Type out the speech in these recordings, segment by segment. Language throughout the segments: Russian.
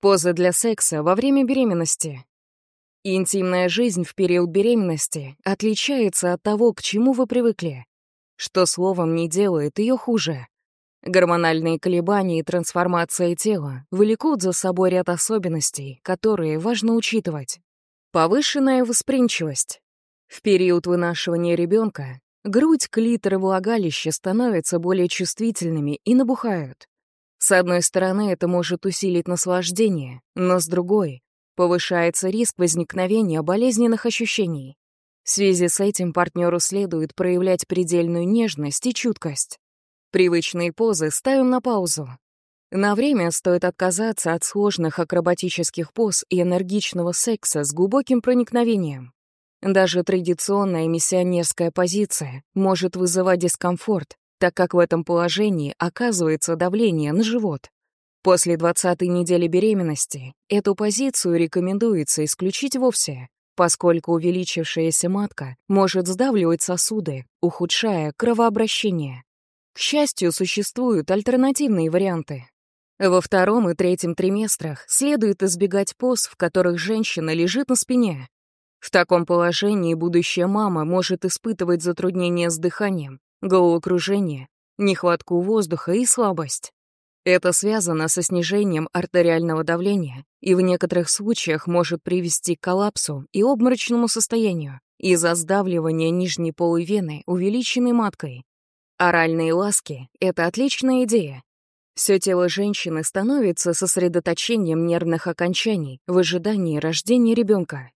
Поза для секса во время беременности. Интимная жизнь в период беременности отличается от того, к чему вы привыкли. Что словом не делает ее хуже. Гормональные колебания и трансформация тела влекут за собой ряд особенностей, которые важно учитывать. Повышенная восприимчивость. В период вынашивания ребенка грудь, клитор и влагалище становятся более чувствительными и набухают. С одной стороны, это может усилить наслаждение, но с другой — повышается риск возникновения болезненных ощущений. В связи с этим партнеру следует проявлять предельную нежность и чуткость. Привычные позы ставим на паузу. На время стоит отказаться от сложных акробатических поз и энергичного секса с глубоким проникновением. Даже традиционная миссионерская позиция может вызывать дискомфорт, так как в этом положении оказывается давление на живот. После 20-й недели беременности эту позицию рекомендуется исключить вовсе, поскольку увеличившаяся матка может сдавливать сосуды, ухудшая кровообращение. К счастью, существуют альтернативные варианты. Во втором и третьем триместрах следует избегать поз, в которых женщина лежит на спине. В таком положении будущая мама может испытывать затруднения с дыханием, головокружение, нехватку воздуха и слабость. Это связано со снижением артериального давления и в некоторых случаях может привести к коллапсу и обморочному состоянию из-за сдавливания нижней полой вены увеличенной маткой. Оральные ласки — это отличная идея. Все тело женщины становится сосредоточением нервных окончаний в ожидании рождения ребенка.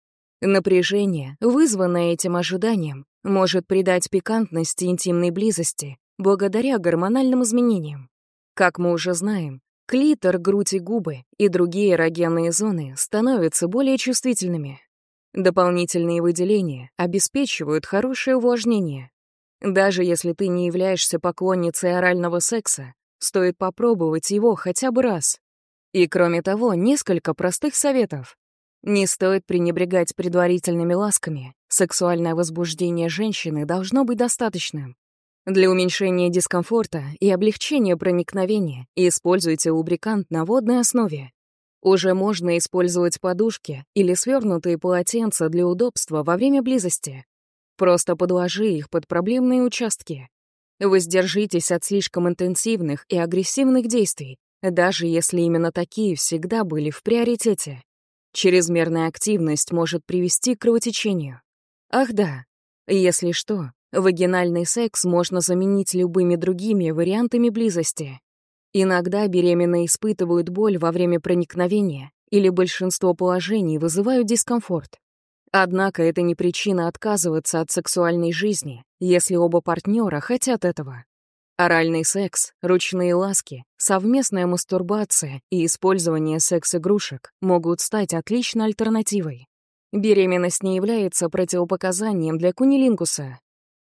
Напряжение, вызванное этим ожиданием, может придать пикантности интимной близости благодаря гормональным изменениям. Как мы уже знаем, клитор, грудь и губы и другие эрогенные зоны становятся более чувствительными. Дополнительные выделения обеспечивают хорошее увлажнение. Даже если ты не являешься поклонницей орального секса, стоит попробовать его хотя бы раз. И кроме того, несколько простых советов. Не стоит пренебрегать предварительными ласками. Сексуальное возбуждение женщины должно быть достаточным. Для уменьшения дискомфорта и облегчения проникновения используйте лубрикант на водной основе. Уже можно использовать подушки или свернутые полотенца для удобства во время близости. Просто подложи их под проблемные участки. Воздержитесь от слишком интенсивных и агрессивных действий, даже если именно такие всегда были в приоритете. Чрезмерная активность может привести к кровотечению. Ах да, если что, вагинальный секс можно заменить любыми другими вариантами близости. Иногда беременные испытывают боль во время проникновения или большинство положений вызывают дискомфорт. Однако это не причина отказываться от сексуальной жизни, если оба партнера хотят этого. Оральный секс, ручные ласки, совместная мастурбация и использование секс-игрушек могут стать отличной альтернативой. Беременность не является противопоказанием для кунилингуса.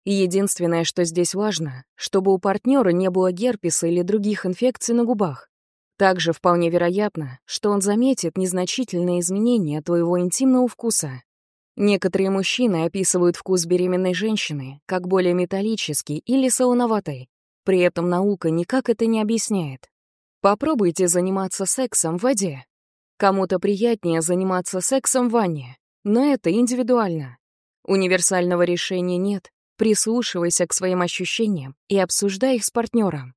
Единственное, что здесь важно, чтобы у партнера не было герпеса или других инфекций на губах. Также вполне вероятно, что он заметит незначительные изменения твоего интимного вкуса. Некоторые мужчины описывают вкус беременной женщины как более металлический или солоноватый, при этом наука никак это не объясняет. Попробуйте заниматься сексом в воде. Кому-то приятнее заниматься сексом в ванне, но это индивидуально. Универсального решения нет. Прислушивайся к своим ощущениям и обсуждай их с партнером.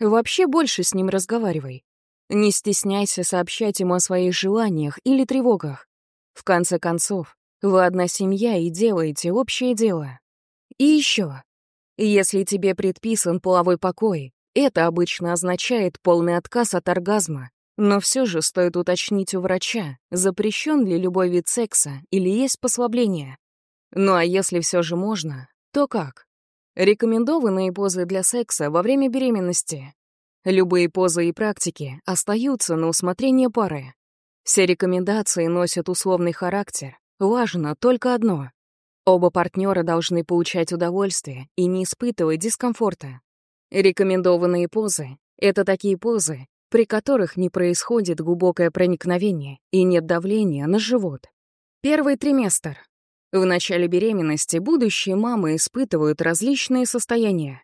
Вообще больше с ним разговаривай. Не стесняйся сообщать ему о своих желаниях или тревогах. В конце концов, вы одна семья и делаете общее дело. И еще. Если тебе предписан половой покой, это обычно означает полный отказ от оргазма, но все же стоит уточнить у врача, запрещен ли любой вид секса или есть послабление. Ну а если все же можно, то как? Рекомендованные позы для секса во время беременности. Любые позы и практики остаются на усмотрение пары. Все рекомендации носят условный характер. Важно только одно Оба партнера должны получать удовольствие и не испытывать дискомфорта. Рекомендованные позы — это такие позы, при которых не происходит глубокое проникновение и нет давления на живот. Первый триместр. В начале беременности будущие мамы испытывают различные состояния.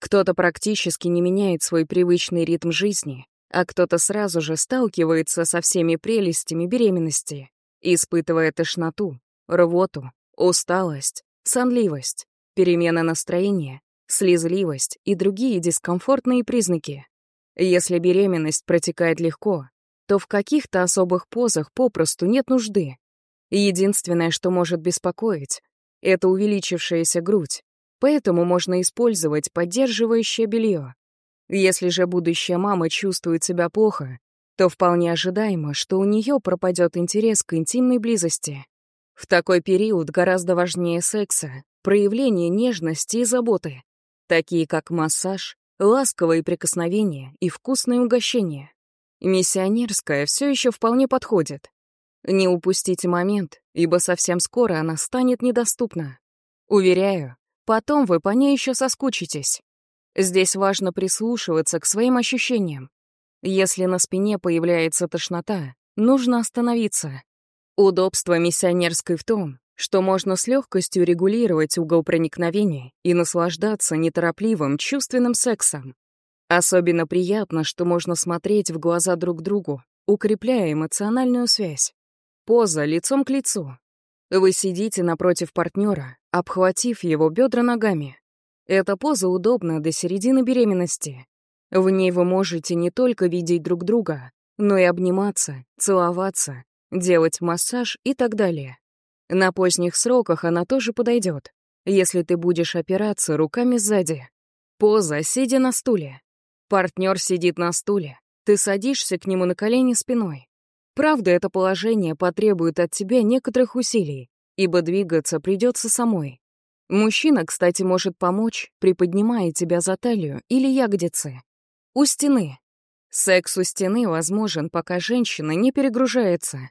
Кто-то практически не меняет свой привычный ритм жизни, а кто-то сразу же сталкивается со всеми прелестями беременности, испытывая тошноту, рвоту, усталость, сонливость, перемена настроения, слезливость и другие дискомфортные признаки. Если беременность протекает легко, то в каких-то особых позах попросту нет нужды. Единственное, что может беспокоить, это увеличившаяся грудь, поэтому можно использовать поддерживающее белье. Если же будущая мама чувствует себя плохо, то вполне ожидаемо, что у нее пропадет интерес к интимной близости. В такой период гораздо важнее секса проявление нежности и заботы, такие как массаж, ласковые прикосновения и вкусные угощения. Миссионерская все еще вполне подходит. Не упустите момент, ибо совсем скоро она станет недоступна. Уверяю, потом вы по ней еще соскучитесь. Здесь важно прислушиваться к своим ощущениям. Если на спине появляется тошнота, нужно остановиться. Удобство миссионерской в том, что можно с легкостью регулировать угол проникновения и наслаждаться неторопливым чувственным сексом. Особенно приятно, что можно смотреть в глаза друг другу, укрепляя эмоциональную связь. Поза лицом к лицу. Вы сидите напротив партнера, обхватив его бедра ногами. Эта поза удобна до середины беременности. В ней вы можете не только видеть друг друга, но и обниматься, целоваться, делать массаж и так далее. На поздних сроках она тоже подойдет, если ты будешь опираться руками сзади. Поза, сидя на стуле. Партнер сидит на стуле, ты садишься к нему на колени спиной. Правда, это положение потребует от тебя некоторых усилий, ибо двигаться придется самой. Мужчина, кстати, может помочь, приподнимая тебя за талию или ягодицы. У стены. Секс у стены возможен, пока женщина не перегружается.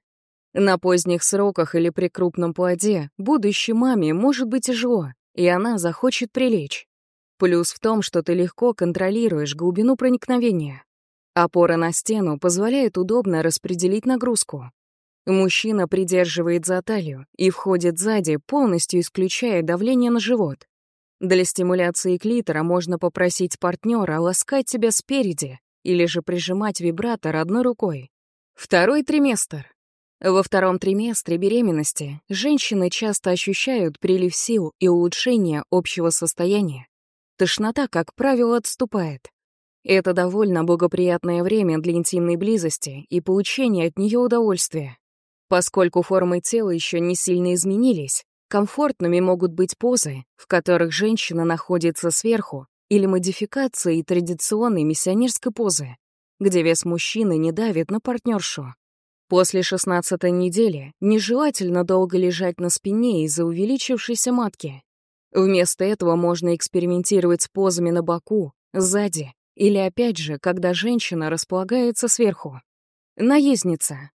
На поздних сроках или при крупном плоде будущей маме может быть тяжело, и она захочет прилечь. Плюс в том, что ты легко контролируешь глубину проникновения. Опора на стену позволяет удобно распределить нагрузку. Мужчина придерживает за талию и входит сзади, полностью исключая давление на живот. Для стимуляции клитора можно попросить партнера ласкать тебя спереди или же прижимать вибратор одной рукой. Второй триместр. Во втором триместре беременности женщины часто ощущают прилив сил и улучшение общего состояния. Тошнота, как правило, отступает. Это довольно благоприятное время для интимной близости и получения от нее удовольствия. Поскольку формы тела еще не сильно изменились, комфортными могут быть позы, в которых женщина находится сверху, или модификации традиционной миссионерской позы, где вес мужчины не давит на партнершу. После шестнадцатой недели нежелательно долго лежать на спине из-за увеличившейся матки. Вместо этого можно экспериментировать с позами на боку, сзади, или опять же, когда женщина располагается сверху. Наездница.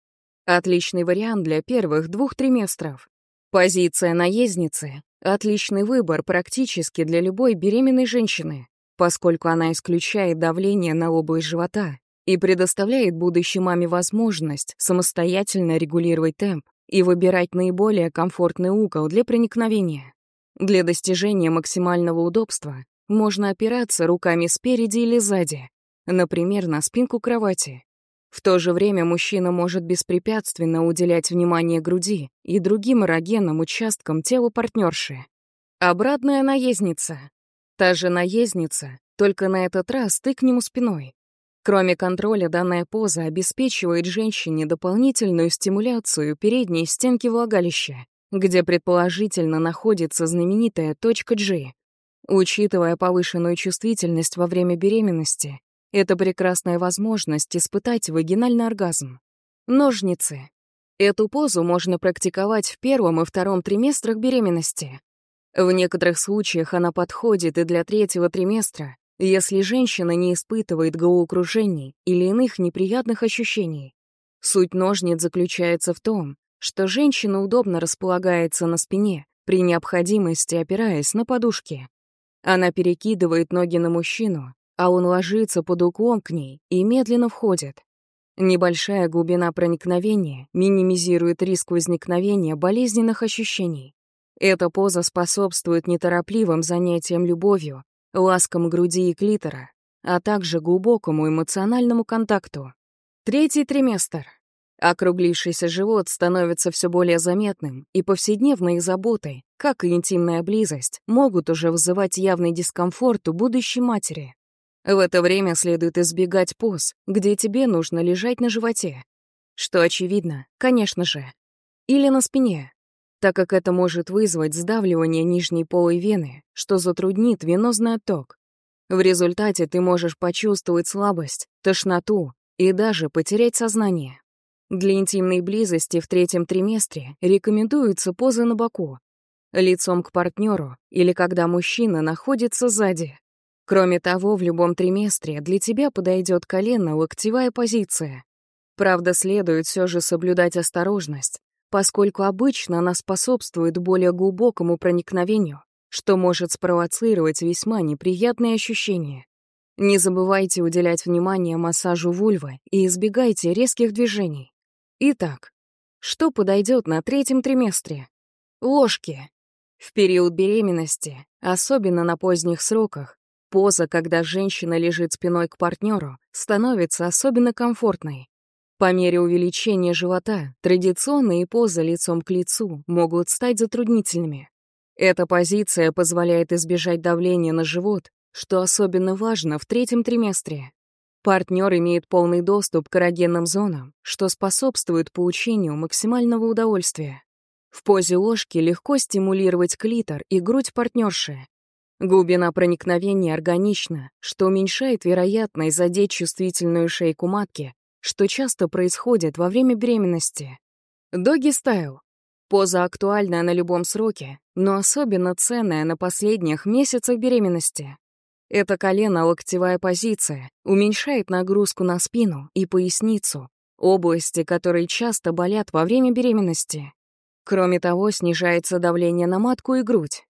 Отличный вариант для первых двух триместров. Позиция наездницы — отличный выбор практически для любой беременной женщины, поскольку она исключает давление на область живота и предоставляет будущей маме возможность самостоятельно регулировать темп и выбирать наиболее комфортный угол для проникновения. Для достижения максимального удобства можно опираться руками спереди или сзади, например, на спинку кровати. В то же время мужчина может беспрепятственно уделять внимание груди и другим эрогенным участкам тела партнерши. Обратная наездница. Та же наездница, только на этот раз ты к нему спиной. Кроме контроля, данная поза обеспечивает женщине дополнительную стимуляцию передней стенки влагалища, где предположительно находится знаменитая точка G. Учитывая повышенную чувствительность во время беременности, это прекрасная возможность испытать вагинальный оргазм. Ножницы. Эту позу можно практиковать в первом и втором триместрах беременности. В некоторых случаях она подходит и для третьего триместра, если женщина не испытывает головокружений или иных неприятных ощущений. Суть ножниц заключается в том, что женщина удобно располагается на спине, при необходимости опираясь на подушки. Она перекидывает ноги на мужчину, а он ложится под углом к ней и медленно входит. Небольшая глубина проникновения минимизирует риск возникновения болезненных ощущений. Эта поза способствует неторопливым занятиям любовью ласкам груди и клитора, а также глубокому эмоциональному контакту. Третий триместр. Округлившийся живот становится все более заметным, и повседневные заботы, как и интимная близость, могут уже вызывать явный дискомфорт у будущей матери. В это время следует избегать поз, где тебе нужно лежать на животе. Что очевидно, конечно же. Или на спине, так как это может вызвать сдавливание нижней полой вены, что затруднит венозный отток. В результате ты можешь почувствовать слабость, тошноту и даже потерять сознание. Для интимной близости в третьем триместре рекомендуются позы на боку, лицом к партнеру или когда мужчина находится сзади. Кроме того, в любом триместре для тебя подойдет колено-локтевая позиция. Правда, следует все же соблюдать осторожность, поскольку обычно она способствует более глубокому проникновению, что может спровоцировать весьма неприятные ощущения. Не забывайте уделять внимание массажу вульвы и избегайте резких движений. Итак, что подойдет на третьем триместре? Ложки. В период беременности, особенно на поздних сроках, Поза, когда женщина лежит спиной к партнеру, становится особенно комфортной. По мере увеличения живота традиционные позы лицом к лицу могут стать затруднительными. Эта позиция позволяет избежать давления на живот, что особенно важно в третьем триместре. Партнер имеет полный доступ к эрогенным зонам, что способствует получению максимального удовольствия. В позе ложки легко стимулировать клитор и грудь партнерши, Глубина проникновения органична, что уменьшает вероятность задеть чувствительную шейку матки, что часто происходит во время беременности. Доги стайл. Поза актуальная на любом сроке, но особенно ценная на последних месяцах беременности. Эта колено-локтевая позиция уменьшает нагрузку на спину и поясницу, области, которые часто болят во время беременности. Кроме того, снижается давление на матку и грудь,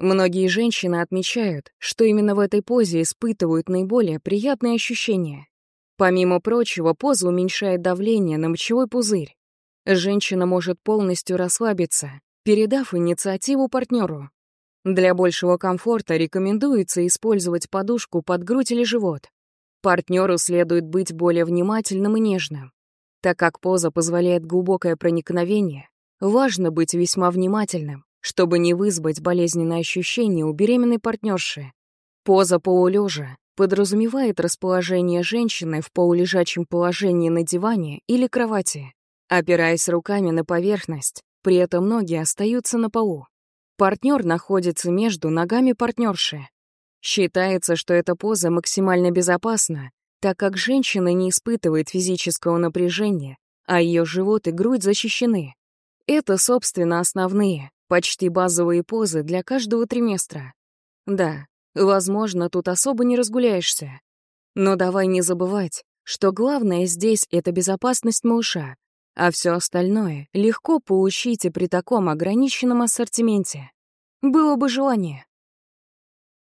Многие женщины отмечают, что именно в этой позе испытывают наиболее приятные ощущения. Помимо прочего, поза уменьшает давление на мочевой пузырь. Женщина может полностью расслабиться, передав инициативу партнеру. Для большего комфорта рекомендуется использовать подушку под грудь или живот. Партнеру следует быть более внимательным и нежным. Так как поза позволяет глубокое проникновение, важно быть весьма внимательным чтобы не вызвать болезненное ощущение у беременной партнерши. Поза полулежа подразумевает расположение женщины в полулежачем положении на диване или кровати, опираясь руками на поверхность, при этом ноги остаются на полу. Партнер находится между ногами партнерши. Считается, что эта поза максимально безопасна, так как женщина не испытывает физического напряжения, а ее живот и грудь защищены. Это, собственно, основные, Почти базовые позы для каждого триместра. Да, возможно, тут особо не разгуляешься. Но давай не забывать, что главное здесь — это безопасность малыша, а все остальное легко получите при таком ограниченном ассортименте. Было бы желание.